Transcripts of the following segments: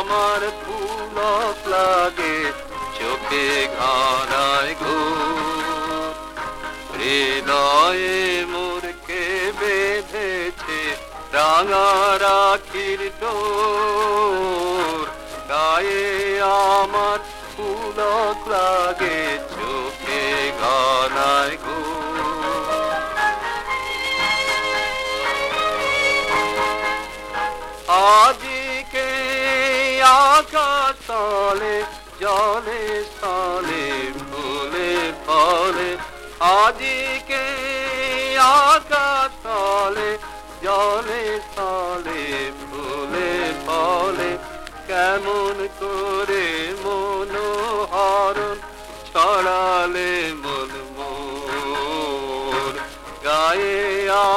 আমার পুরক লাগে চোখে ঘনায় ঘুম হৃদয়ে মোরকে বেঁধেছে রাঙা রাখির গায়ে আমার পুলক লাগে, চোখে ঘনায় ঘুম আজকে আকাশ তলে জলে স্থলে, ফুলে ফলে, আজকে জলে স্থলে ফুলে ফলে, কেমন করে মনোহরণ, ছড়ালে মন গায়ে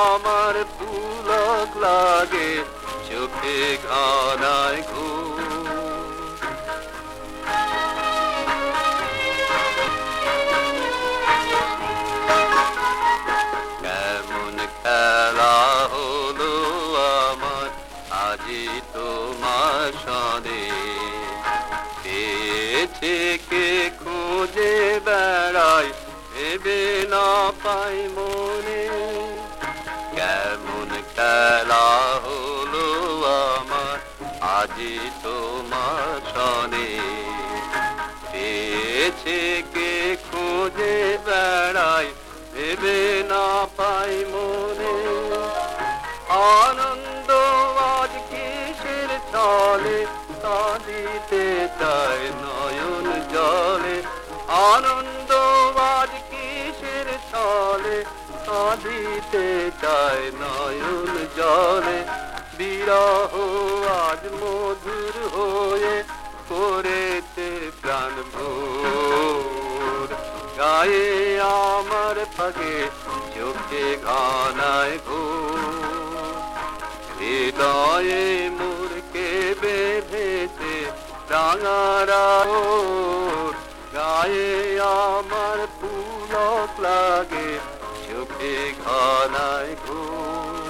আমার পুলক লাগে, চোখে ঘানায় ঘুম আজি তোমার সনে পেয়েছে কে খুঁজে বেড়াই ভেবে না পাই মনে। কেমন খেলা হলো আমার আজি তোমার সনে পেয়েছে কে খুঁজে বেড়াই ভেবে না পাই মনে। আনন্দ কাঁদিতে তাই নয়ন জলে। আনন্দ কিসের চলে কাঁদিতে তাই নয়ন জলে। বিরহ আজ মধুর হয়ে করেছে প্রাণ ভোর। গায়ে আমার ফাগে চোখে ঘনায় ঘোর হৃদয়ে রাঙারা ওর। গায়ে আমার পুলক লাগে চোখে ঘনায় ঘোর